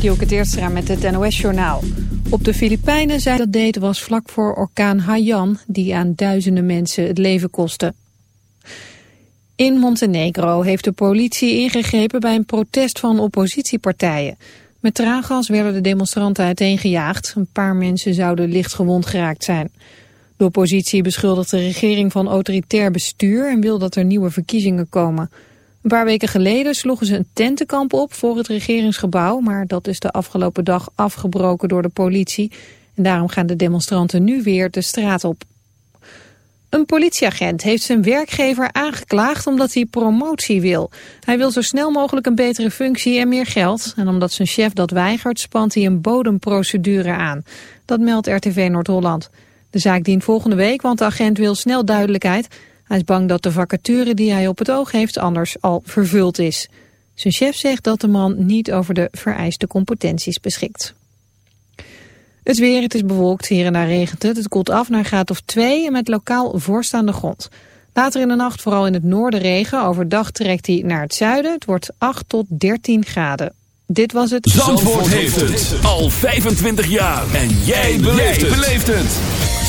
Dielke Teerstra met het NOS-journaal. Op de Filipijnen zei dat deed was vlak voor orkaan Haiyan... die aan duizenden mensen het leven kostte. In Montenegro heeft de politie ingegrepen bij een protest van oppositiepartijen. Met traangas werden de demonstranten uiteengejaagd. Een paar mensen zouden licht gewond geraakt zijn. De oppositie beschuldigt de regering van autoritair bestuur... en wil dat er nieuwe verkiezingen komen... Een paar weken geleden sloegen ze een tentenkamp op voor het regeringsgebouw, maar dat is de afgelopen dag afgebroken door de politie. En daarom gaan de demonstranten nu weer de straat op. Een politieagent heeft zijn werkgever aangeklaagd omdat hij promotie wil. Hij wil zo snel mogelijk een betere functie en meer geld. En omdat zijn chef dat weigert, spant hij een bodemprocedure aan. Dat meldt RTV Noord-Holland. De zaak dient volgende week, want de agent wil snel duidelijkheid. Hij is bang dat de vacature die hij op het oog heeft anders al vervuld is. Zijn chef zegt dat de man niet over de vereiste competenties beschikt. Het weer, het is bewolkt, hier en daar regent het. Het koelt af naar een graad of 2 en met lokaal voorstaande grond. Later in de nacht vooral in het noorden regen. Overdag trekt hij naar het zuiden. Het wordt 8 tot 13 graden. Dit was het... Zandvoort, heeft het al 25 jaar. En jij beleeft het.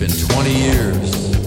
It's been 20 years.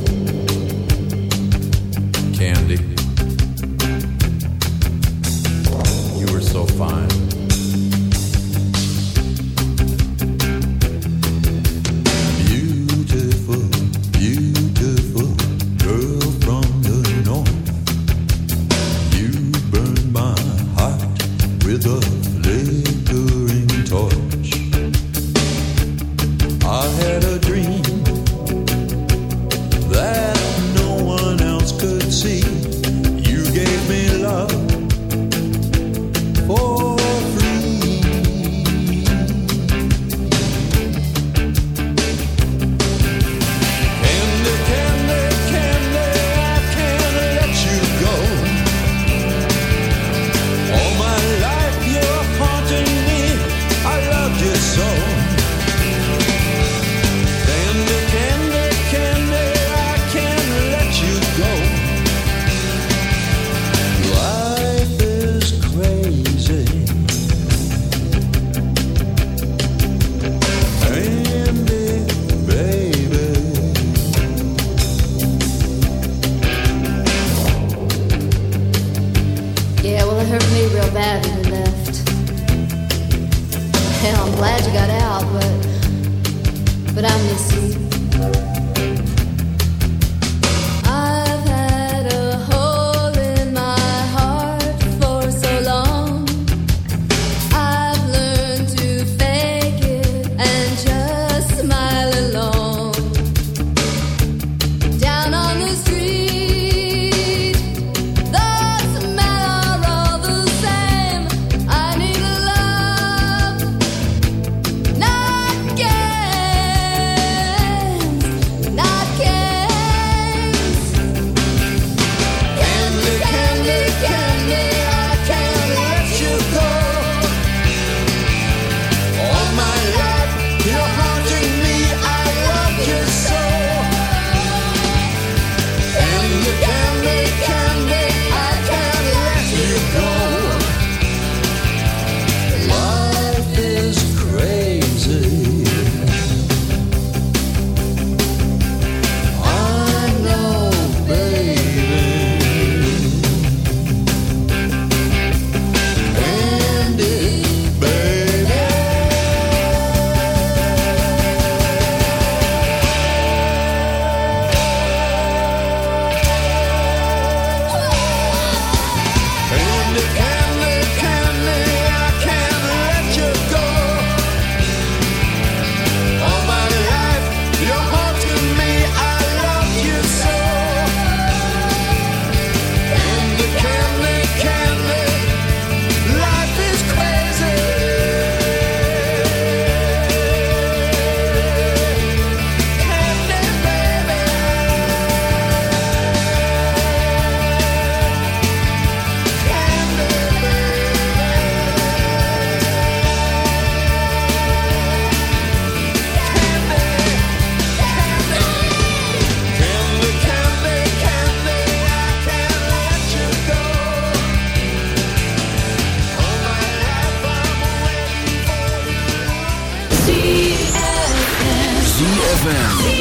ZFM.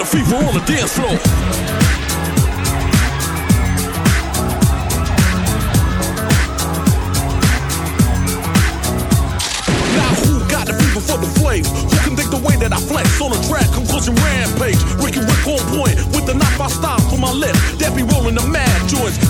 The fever on the dance floor. Now who got the fever for the flame? Who can dig the way that I flex on a track? Conclusion rampage. Ricky Rick on point with the knife I stop for my lip. That be rolling the mad joints.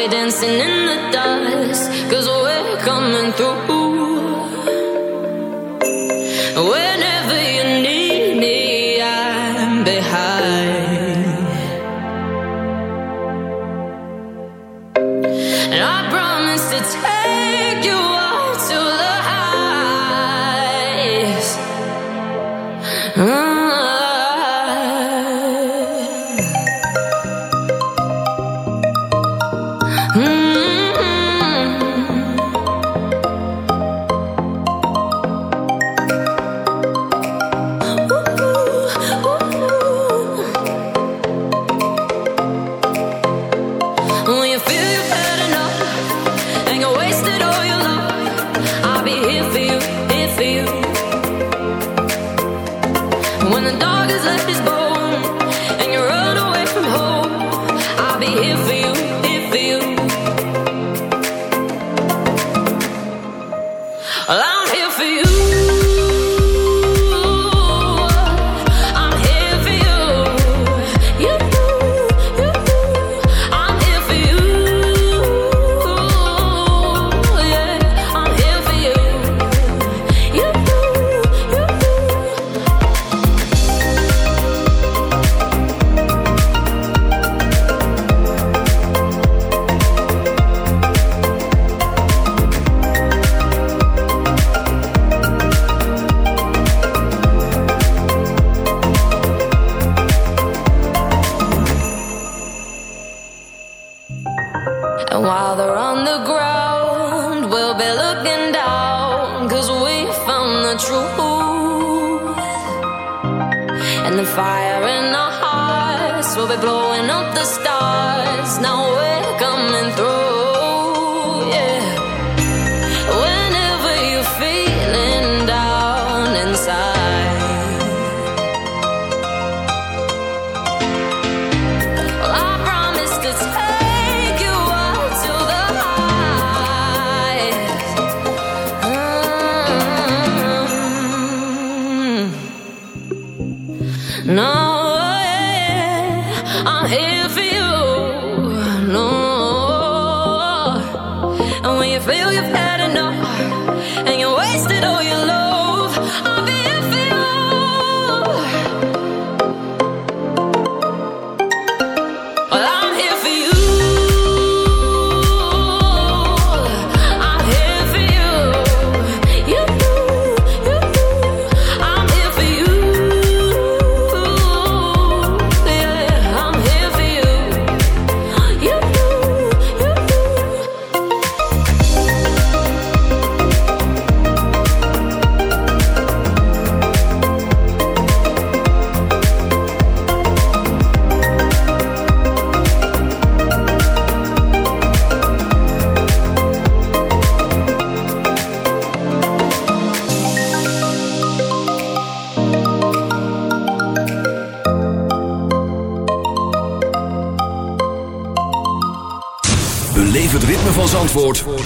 Be dancing in the dust, cause we're coming through. here for you, no. And when you feel you've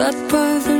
sat by the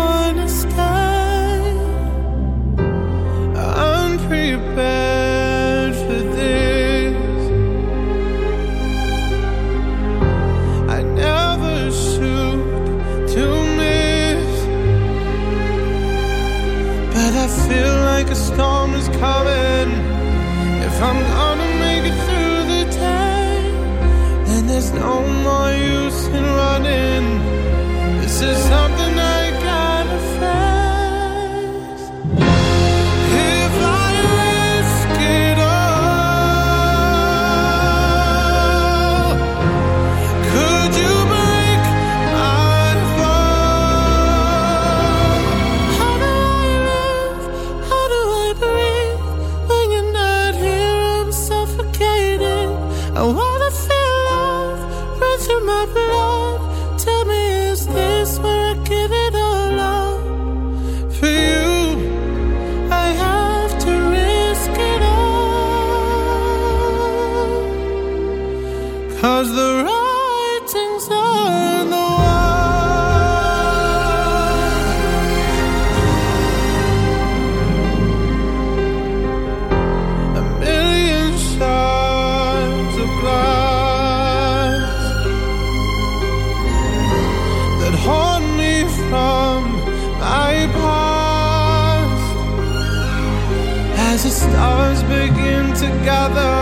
stars begin to gather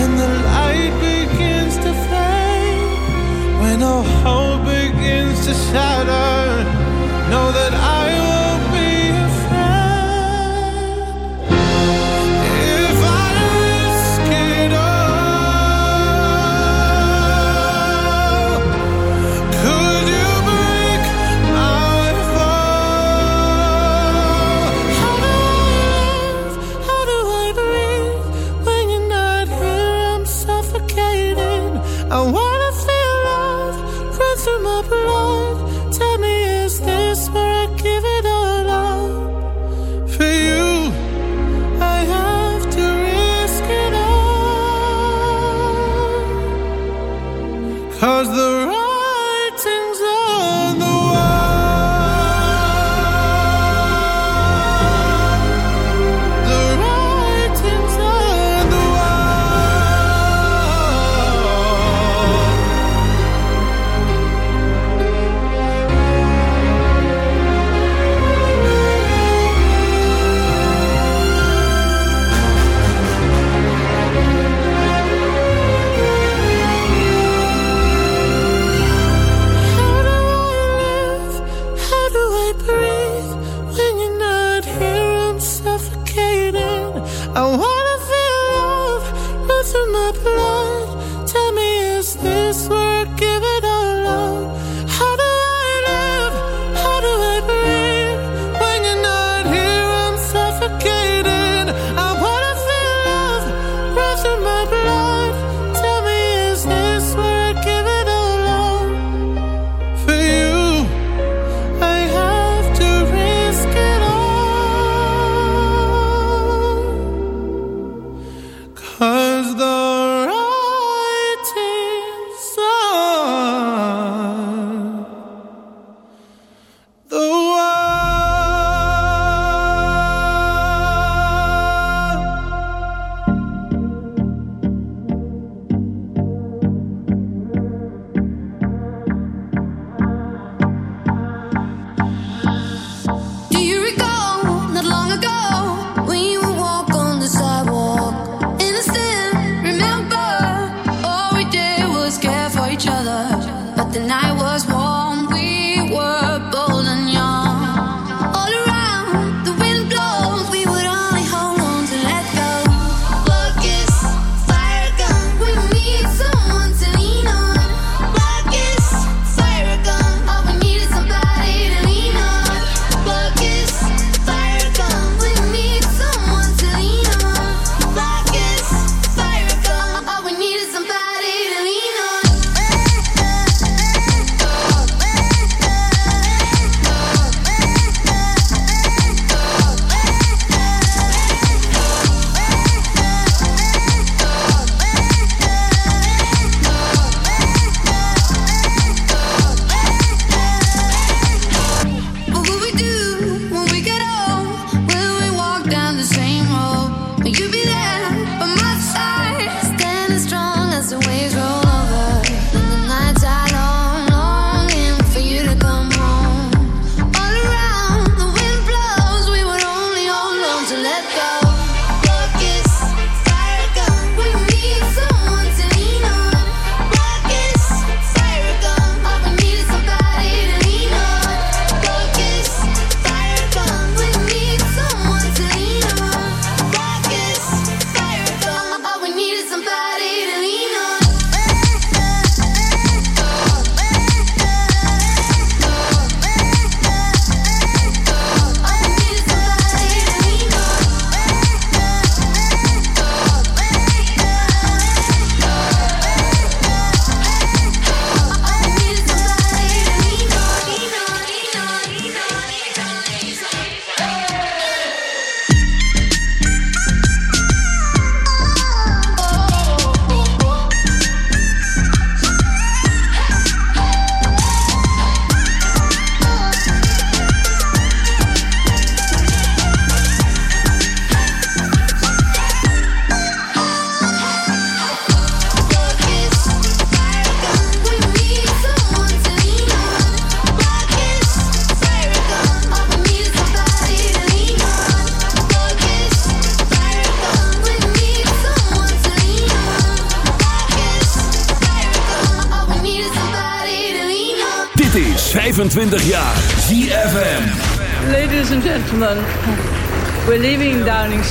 and the light begins to fade when all hope begins to shatter.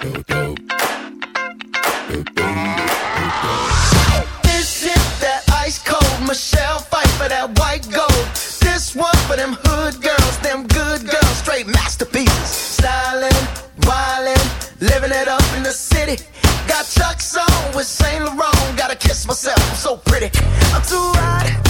This is that ice cold Michelle fight for that white gold. This one for them hood girls, them good girls, straight masterpieces. Stylin', wildin', living it up in the city. Got Chuck's on with Saint Laurent. Gotta kiss myself, I'm so pretty. I'm too hot.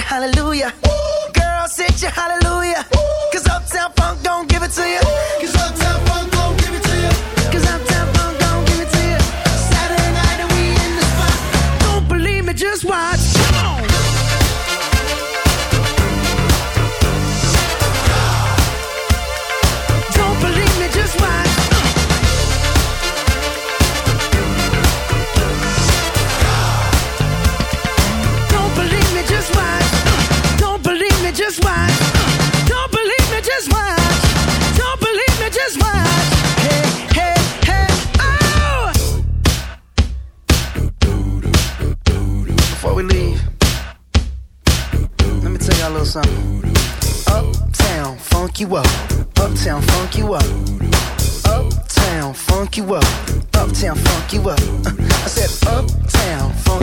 Hallelujah. Girls hit you, hallelujah. Cause Uptown Funk don't